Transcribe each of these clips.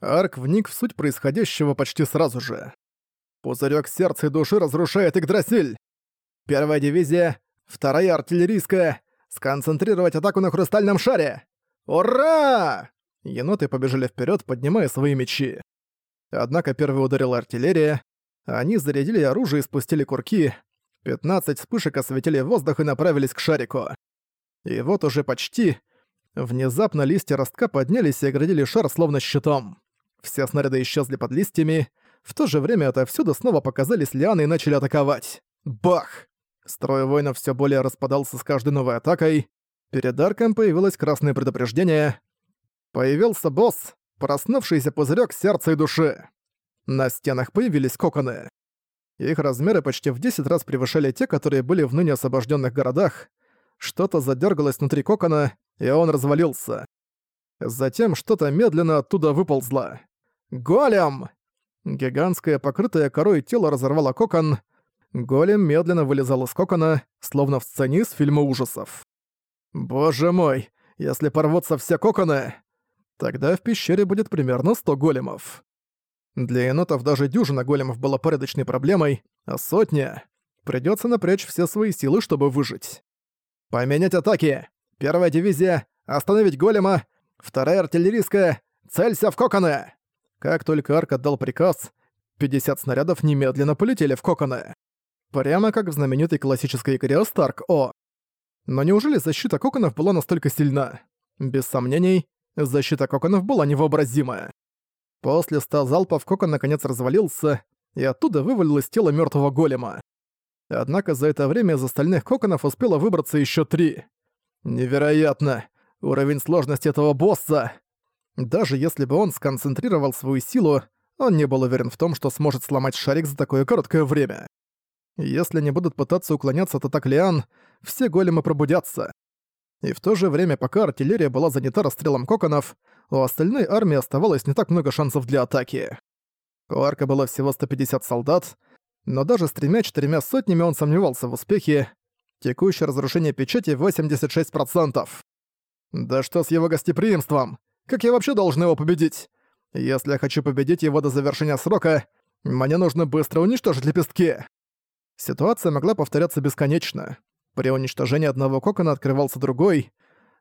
Арк вник в суть происходящего почти сразу же. Пузырёк сердца и души разрушает Игдрасиль! Первая дивизия, вторая артиллерийская, сконцентрировать атаку на хрустальном шаре! Ура! Еноты побежали вперед, поднимая свои мечи. Однако первой ударила артиллерия, они зарядили оружие и спустили курки, 15 вспышек осветили воздух и направились к шарику. И вот уже почти... Внезапно листья ростка поднялись и оградили шар словно щитом. Все снаряды исчезли под листьями, в то же время отовсюду снова показались лианы и начали атаковать. Бах! Строй воинов все более распадался с каждой новой атакой. Перед арком появилось красное предупреждение. Появился босс, проснувшийся пузырек сердца и души. На стенах появились коконы. Их размеры почти в 10 раз превышали те, которые были в ныне освобожденных городах. Что-то задергалось внутри кокона, и он развалился. Затем что-то медленно оттуда выползло. «Голем!» Гигантское, покрытое корой тело разорвало кокон. Голем медленно вылезал из кокона, словно в сцене из фильма ужасов. «Боже мой, если порвутся все коконы!» Тогда в пещере будет примерно 100 големов. Для енотов даже дюжина големов была порядочной проблемой, а сотня... Придётся напрячь все свои силы, чтобы выжить. «Поменять атаки! Первая дивизия — остановить голема! Вторая артиллерийская — целься в коконы!» Как только Арк отдал приказ, 50 снарядов немедленно полетели в коконы. Прямо как в знаменитой классической игре Старк О. Но неужели защита коконов была настолько сильна? Без сомнений, защита коконов была невообразимая. После ста залпов кокон наконец развалился, и оттуда вывалилось тело мертвого голема. Однако за это время из остальных коконов успело выбраться еще три. Невероятно! Уровень сложности этого босса! Даже если бы он сконцентрировал свою силу, он не был уверен в том, что сможет сломать шарик за такое короткое время. Если они будут пытаться уклоняться от атак Лиан, все големы пробудятся. И в то же время, пока артиллерия была занята расстрелом коконов, у остальной армии оставалось не так много шансов для атаки. У Арка было всего 150 солдат, но даже с тремя-четырьмя сотнями он сомневался в успехе. Текущее разрушение печати 86%. Да что с его гостеприимством? Как я вообще должен его победить? Если я хочу победить его до завершения срока, мне нужно быстро уничтожить лепестки. Ситуация могла повторяться бесконечно. При уничтожении одного кокона открывался другой.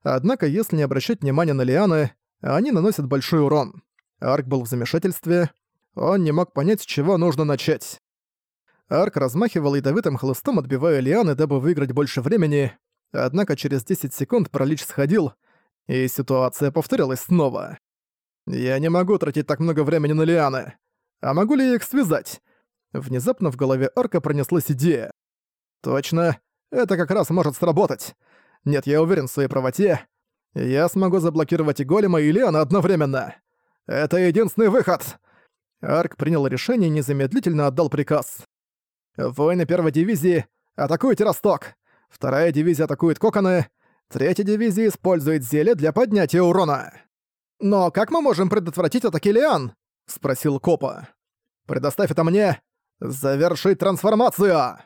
Однако, если не обращать внимания на лианы, они наносят большой урон. Арк был в замешательстве. Он не мог понять, с чего нужно начать. Арк размахивал ядовитым хлыстом, отбивая лианы, дабы выиграть больше времени. Однако через 10 секунд пролич сходил, и ситуация повторилась снова. «Я не могу тратить так много времени на лианы. А могу ли я их связать?» Внезапно в голове Арка пронеслась идея. «Точно, это как раз может сработать. Нет, я уверен в своей правоте. Я смогу заблокировать и голема, и Лиана одновременно. Это единственный выход!» Арк принял решение и незамедлительно отдал приказ. «Воины первой дивизии, атакуйте Росток! Вторая дивизия атакует Коконы, Третья дивизия использует зелье для поднятия урона. «Но как мы можем предотвратить атаки Лиан?» — спросил Копа. «Предоставь это мне! Завершить трансформацию!»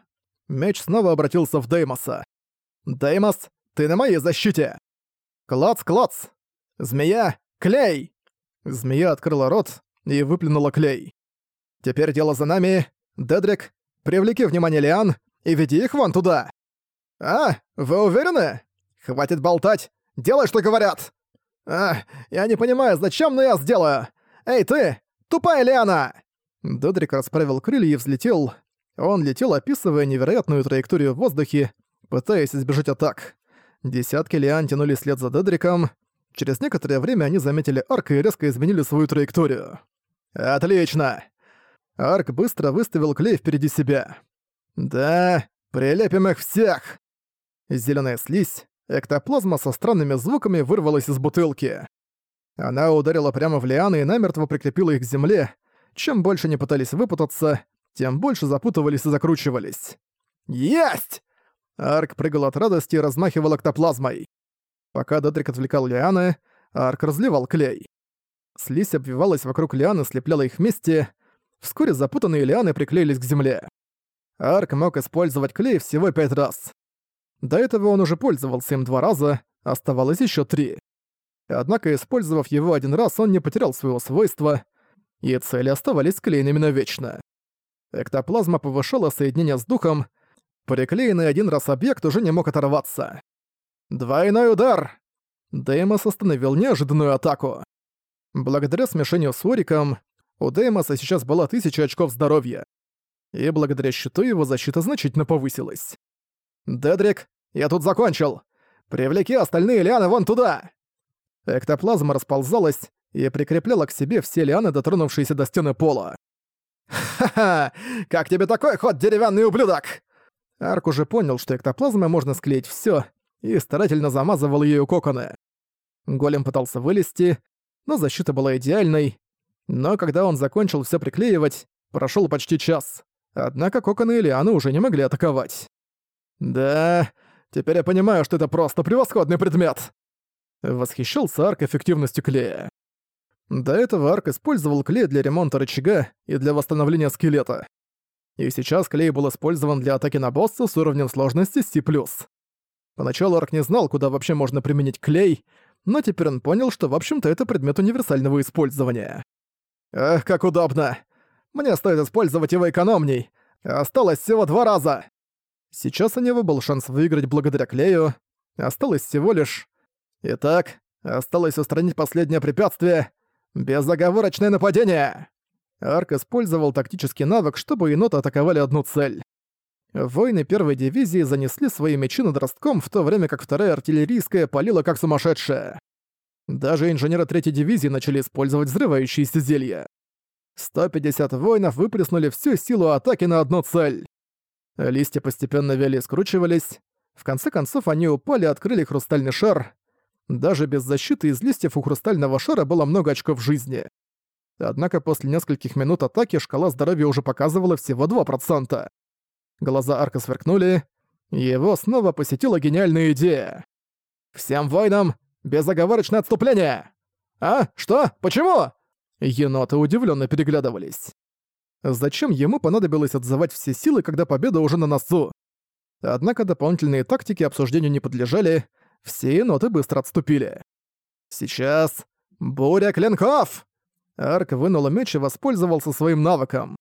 Меч снова обратился в Деймоса. «Деймос, ты на моей защите!» «Клац-клац! Змея, клей!» Змея открыла рот и выплюнула клей. «Теперь дело за нами. Дедрик, привлеки внимание Лиан и веди их вон туда!» «А, вы уверены?» «Хватит болтать! Делай, что говорят!» «А, я не понимаю, зачем, но я сделаю! Эй, ты! Тупая Лиана!» Додрик расправил крылья и взлетел. Он летел, описывая невероятную траекторию в воздухе, пытаясь избежать атак. Десятки Лиан тянули след за Дедриком. Через некоторое время они заметили Арк и резко изменили свою траекторию. «Отлично!» Арк быстро выставил клей впереди себя. «Да, прилепим их всех!» Зелёная слизь, Эктоплазма со странными звуками вырвалась из бутылки. Она ударила прямо в лианы и намертво прикрепила их к земле. Чем больше они пытались выпутаться, тем больше запутывались и закручивались. «Есть!» Арк прыгал от радости и размахивал эктоплазмой. Пока Дедрик отвлекал лианы, Арк разливал клей. Слизь обвивалась вокруг лианы, слепляла их вместе. Вскоре запутанные лианы приклеились к земле. Арк мог использовать клей всего пять раз. До этого он уже пользовался им два раза, оставалось еще три. Однако, использовав его один раз, он не потерял своего свойства, и цели оставались склеенными навечно. Эктоплазма повышала соединение с духом, приклеенный один раз объект уже не мог оторваться. «Двойной удар!» Деймос остановил неожиданную атаку. Благодаря смешению с Ориком, у Деймоса сейчас было 1000 очков здоровья. И благодаря щиту его защита значительно повысилась. «Дедрик, я тут закончил! Привлеки остальные лианы вон туда!» Эктоплазма расползалась и прикрепляла к себе все лианы, дотронувшиеся до стены пола. «Ха-ха! Как тебе такой ход, деревянный ублюдок?» Арк уже понял, что эктоплазмой можно склеить всё, и старательно замазывал ею коконы. Голем пытался вылезти, но защита была идеальной. Но когда он закончил всё приклеивать, прошёл почти час. Однако коконы и лианы уже не могли атаковать. «Да, теперь я понимаю, что это просто превосходный предмет!» Восхищался Арк эффективностью клея. До этого Арк использовал клей для ремонта рычага и для восстановления скелета. И сейчас клей был использован для атаки на босса с уровнем сложности C+. Поначалу Арк не знал, куда вообще можно применить клей, но теперь он понял, что в общем-то это предмет универсального использования. «Эх, как удобно! Мне стоит использовать его экономней. Осталось всего два раза!» Сейчас у него был шанс выиграть благодаря клею. Осталось всего лишь... Итак, осталось устранить последнее препятствие — безоговорочное нападение! Арк использовал тактический навык, чтобы еноты атаковали одну цель. Воины первой дивизии занесли свои мечи над ростком, в то время как вторая артиллерийская палила как сумасшедшая. Даже инженеры третьей дивизии начали использовать взрывающиеся зелья. 150 воинов выплеснули всю силу атаки на одну цель. Листья постепенно вяли и скручивались. В конце концов они упали и открыли хрустальный шар. Даже без защиты из листьев у хрустального шара было много очков жизни. Однако после нескольких минут атаки шкала здоровья уже показывала всего 2%. Глаза Арка сверкнули, его снова посетила гениальная идея. «Всем воинам безоговорочное отступление!» «А? Что? Почему?» Еноты удивленно переглядывались. Зачем ему понадобилось отзывать все силы, когда победа уже на носу? Однако дополнительные тактики обсуждению не подлежали, все еноты быстро отступили. «Сейчас... Буря клинков!» Арк вынул меч и воспользовался своим навыком.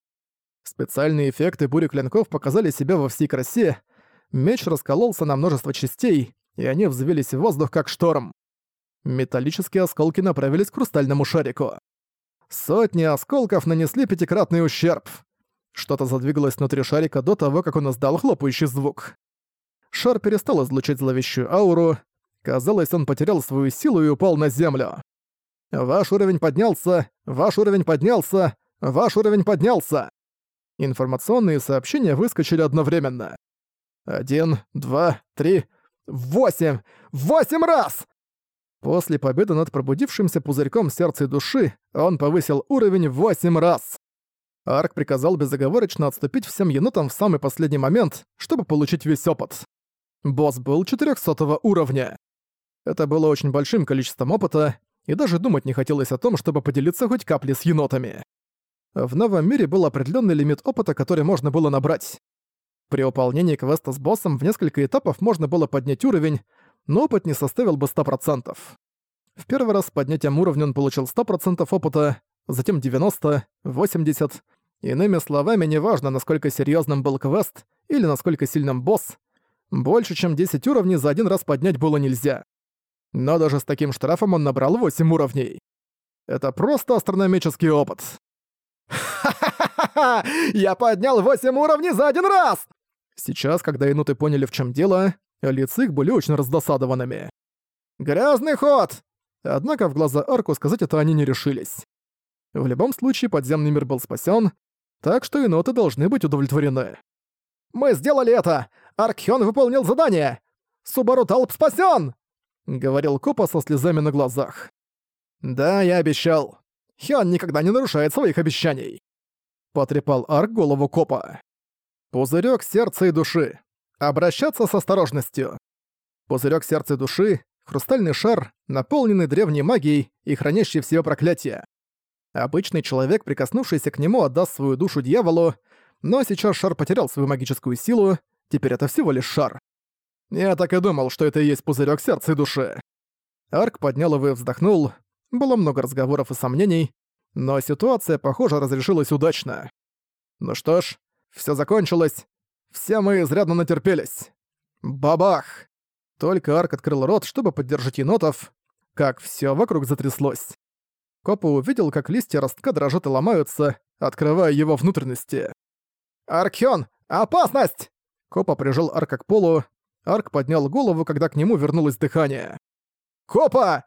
Специальные эффекты бури клинков показали себя во всей красе. Меч раскололся на множество частей, и они взвелись в воздух как шторм. Металлические осколки направились к хрустальному шарику. Сотни осколков нанесли пятикратный ущерб. Что-то задвигалось внутри шарика до того, как он издал хлопающий звук. Шар перестал излучать зловещую ауру. Казалось, он потерял свою силу и упал на землю. «Ваш уровень поднялся! Ваш уровень поднялся! Ваш уровень поднялся!» Информационные сообщения выскочили одновременно. Один, два, три, восемь! Восемь раз! После победы над пробудившимся пузырьком сердца и души он повысил уровень в восемь раз. Арк приказал безоговорочно отступить всем енотам в самый последний момент, чтобы получить весь опыт. Босс был 400 уровня. Это было очень большим количеством опыта, и даже думать не хотелось о том, чтобы поделиться хоть каплей с енотами. В новом мире был определенный лимит опыта, который можно было набрать. При выполнении квеста с боссом в несколько этапов можно было поднять уровень, но опыт не составил бы 100%. В первый раз с поднятием уровня он получил 100% опыта, затем 90, 80. Иными словами, неважно, насколько серьезным был квест или насколько сильным босс, больше чем 10 уровней за один раз поднять было нельзя. Но даже с таким штрафом он набрал 8 уровней. Это просто астрономический опыт. «Ха-ха-ха! Я поднял 8 уровней за один раз!» Сейчас, когда инуты поняли, в чем дело, лица их были очень раздосадованными. «Грязный ход!» Однако в глаза Арку сказать это они не решились. В любом случае, подземный мир был спасен, так что иноты должны быть удовлетворены. «Мы сделали это! Аркхён выполнил задание! Субару Талп спасен! говорил Копа со слезами на глазах. «Да, я обещал. Хён никогда не нарушает своих обещаний!» Потрепал Арк голову Копа. Пузырек сердца и души. Обращаться с осторожностью. Пузырек сердца души — хрустальный шар, наполненный древней магией и хранящий в себе проклятие. Обычный человек, прикоснувшийся к нему, отдаст свою душу дьяволу, но сейчас шар потерял свою магическую силу, теперь это всего лишь шар. Я так и думал, что это и есть пузырек сердца и души. Арк поднял его и вздохнул. Было много разговоров и сомнений, но ситуация, похоже, разрешилась удачно. Ну что ж, все закончилось. Все мы изрядно натерпелись. Бабах! Только Арк открыл рот, чтобы поддержать енотов, как все вокруг затряслось. Копа увидел, как листья ростка дрожат и ломаются, открывая его внутренности. «Аркхён! Опасность!» Копа прижал Арка к полу. Арк поднял голову, когда к нему вернулось дыхание. «Копа!»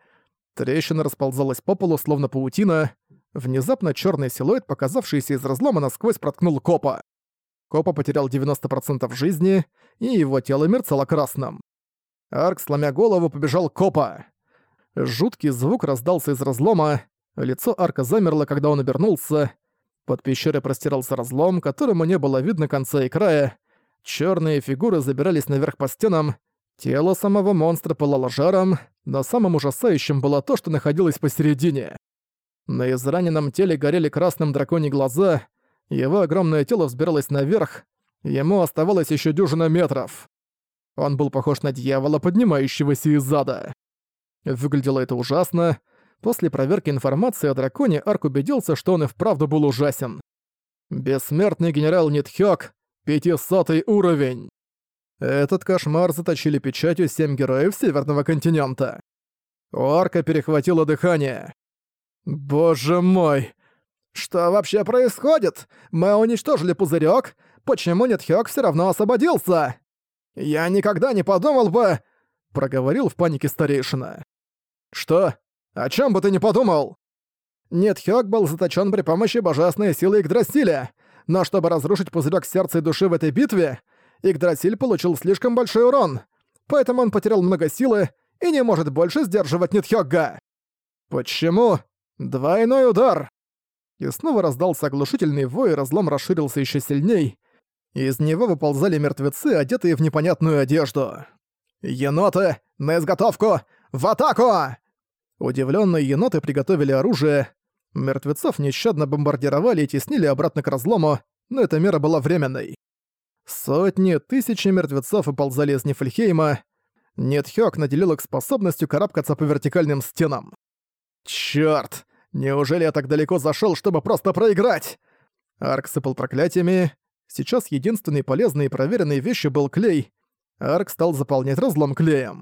Трещина расползалась по полу, словно паутина. Внезапно черный силуэт, показавшийся из разлома, насквозь проткнул Копа. Копа потерял 90% жизни, и его тело мерцало красным. Арк, сломя голову, побежал Копа. Жуткий звук раздался из разлома, лицо Арка замерло, когда он обернулся. Под пещерой простирался разлом, которому не было видно конца и края. Черные фигуры забирались наверх по стенам. Тело самого монстра пылало жаром, но самым ужасающим было то, что находилось посередине. На израненном теле горели красным драконьи глаза, его огромное тело взбиралось наверх, ему оставалось еще дюжина метров. Он был похож на дьявола, поднимающегося из ада. Выглядело это ужасно. После проверки информации о драконе Арк убедился, что он и вправду был ужасен. Бессмертный генерал Нитхёк, 500 уровень. Этот кошмар заточили печатью семь героев Северного континента. У Арка перехватило дыхание. «Боже мой! Что вообще происходит? Мы уничтожили пузырёк. Почему Нитхёк всё равно освободился?» «Я никогда не подумал бы...» — проговорил в панике старейшина. «Что? О чем бы ты не подумал?» Нет, Хёк был заточен при помощи божественной силы Игдрасиля, но чтобы разрушить пузырек сердца и души в этой битве, Игдрасиль получил слишком большой урон, поэтому он потерял много силы и не может больше сдерживать Нитхёгга. Почему? Двойной удар! И снова раздался оглушительный вой, разлом расширился еще сильней. Из него выползали мертвецы, одетые в непонятную одежду. «Еноты, на изготовку! В атаку!» Удивленные еноты приготовили оружие. Мертвецов нещадно бомбардировали и теснили обратно к разлому, но эта мера была временной. Сотни, тысячи мертвецов выползали из Нифльхейма. Нетхёк наделил их способностью карабкаться по вертикальным стенам. Чёрт! Неужели я так далеко зашёл, чтобы просто проиграть? Арк сыпал проклятиями. Сейчас единственной полезной и проверенной вещью был клей. Арк стал заполнять разлом клеем.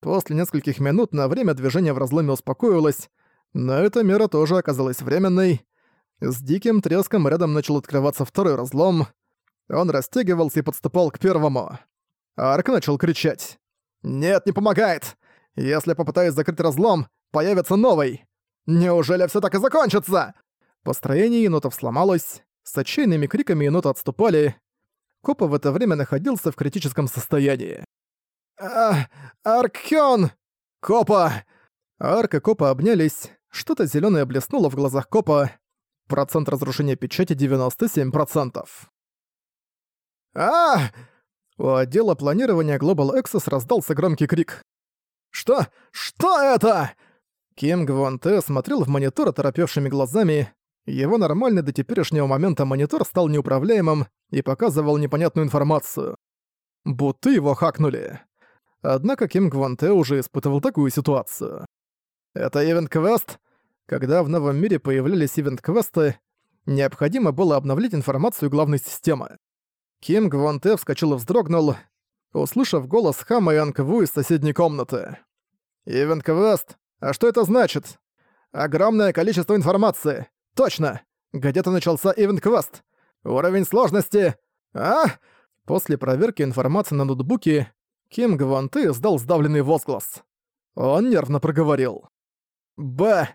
После нескольких минут на время движение в разломе успокоилось, но эта мера тоже оказалась временной. С диким треском рядом начал открываться второй разлом. Он растягивался и подступал к первому. Арк начал кричать. «Нет, не помогает! Если попытаюсь закрыть разлом, появится новый! Неужели все так и закончится?» Построение енотов сломалось, с отчаянными криками еноты отступали. Копа в это время находился в критическом состоянии. Аркхён! Копа! Арк и Копа обнялись, что-то зелёное блеснуло в глазах Копа. Процент разрушения печати 97%. а У отдела планирования Global Access раздался громкий крик. «Что? Что это?» Ким Гвон Тэ смотрел в монитор оторопевшими глазами. Его нормальный до теперешнего момента монитор стал неуправляемым и показывал непонятную информацию. Будто его хакнули. Однако Ким Гванте уже испытывал такую ситуацию. Это ивент-квест? Когда в новом мире появлялись ивент-квесты, необходимо было обновлять информацию главной системы. Ким Гванте вскочил и вздрогнул, услышав голос Хама и Анкву из соседней комнаты. «Ивент-квест? А что это значит?» «Огромное количество информации! Точно! Где-то начался ивент-квест! Уровень сложности! А?» После проверки информации на ноутбуке Ким Гванты сдал сдавленный возглас. Он нервно проговорил. «Б!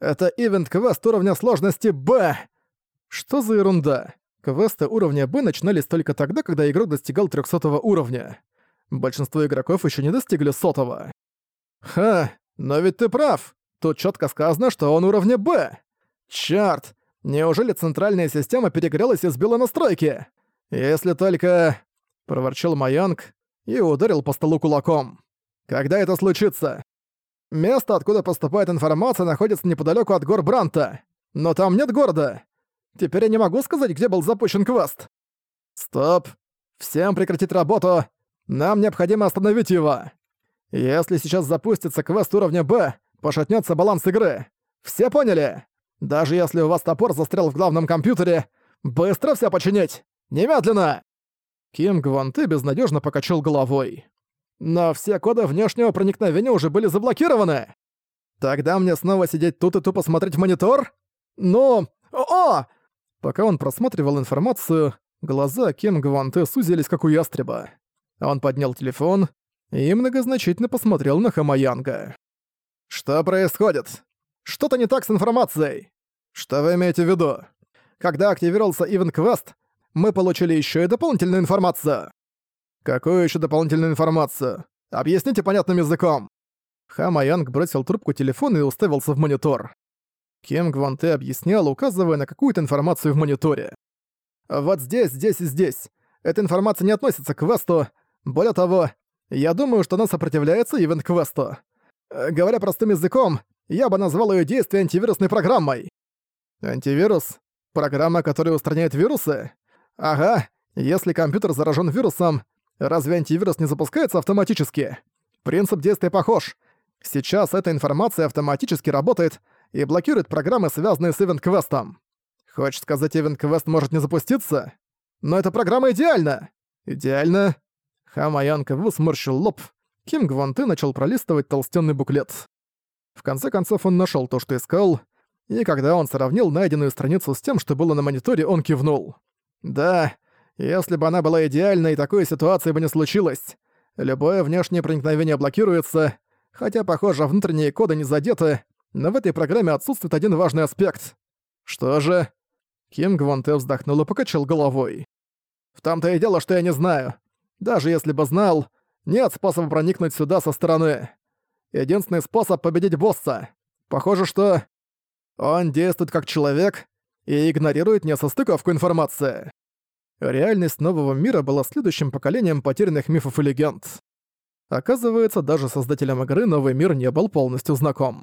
Это ивент-квест уровня сложности Б!» Что за ерунда? Квесты уровня Б начинались только тогда, когда игрок достигал 300 уровня. Большинство игроков еще не достигли сотого. Ха, но ведь ты прав. Тут четко сказано, что он уровня Б. Чёрт, неужели центральная система перегрелась и сбила настройки? Если только... Проворчал Маянг, и ударил по столу кулаком. «Когда это случится?» «Место, откуда поступает информация, находится неподалеку от гор Бранта, но там нет города. Теперь я не могу сказать, где был запущен квест». «Стоп! Всем прекратить работу! Нам необходимо остановить его!» Если сейчас запустится квест уровня Б, пошатнется баланс игры. Все поняли? Даже если у вас топор застрял в главном компьютере, быстро все починить! Немедленно!» Ким Гванты безнадежно покачал головой. «Но все коды внешнего проникновения уже были заблокированы! Тогда мне снова сидеть тут и тупо смотреть монитор? Ну... О!» Пока он просматривал информацию, глаза Ким Гванты сузились, как у ястреба. Он поднял телефон и многозначительно посмотрел на Хамаянга. «Что происходит? Что-то не так с информацией. Что вы имеете в виду? Когда активировался Event Quest, мы получили еще и дополнительную информацию. Какую еще дополнительную информацию? Объясните понятным языком. Хама Янг бросил трубку телефона и уставился в монитор. Ким Гванте объяснял, указывая на какую-то информацию в мониторе. «Вот здесь, здесь и здесь. Эта информация не относится к квесту. Более того, я думаю, что она сопротивляется ивент-квесту. Э, говоря простым языком, я бы назвал ее действие антивирусной программой. Антивирус? Программа, которая устраняет вирусы? Ага, если компьютер заражен вирусом, разве антивирус не запускается автоматически? Принцип действия похож. Сейчас эта информация автоматически работает и блокирует программы, связанные с ивент-квестом. Хочешь сказать, ивент-квест может не запуститься? Но эта программа идеальна! Идеально? Хамаянка высморщил лоб. Ким Гванты начал пролистывать толстенный буклет. В конце концов он нашел то, что искал, и когда он сравнил найденную страницу с тем, что было на мониторе, он кивнул. «Да, если бы она была идеальной, такой ситуации бы не случилось. Любое внешнее проникновение блокируется, хотя, похоже, внутренние коды не задеты, но в этой программе отсутствует один важный аспект. Что же?» Ким Гвонте вздохнул и покачал головой. «В том-то и дело, что я не знаю. Даже если бы знал, нет способа проникнуть сюда со стороны. Единственный способ победить босса. Похоже, что он действует как человек и игнорирует несостыковку информации. Реальность нового мира была следующим поколением потерянных мифов и легенд. Оказывается, даже создателям игры новый мир не был полностью знаком.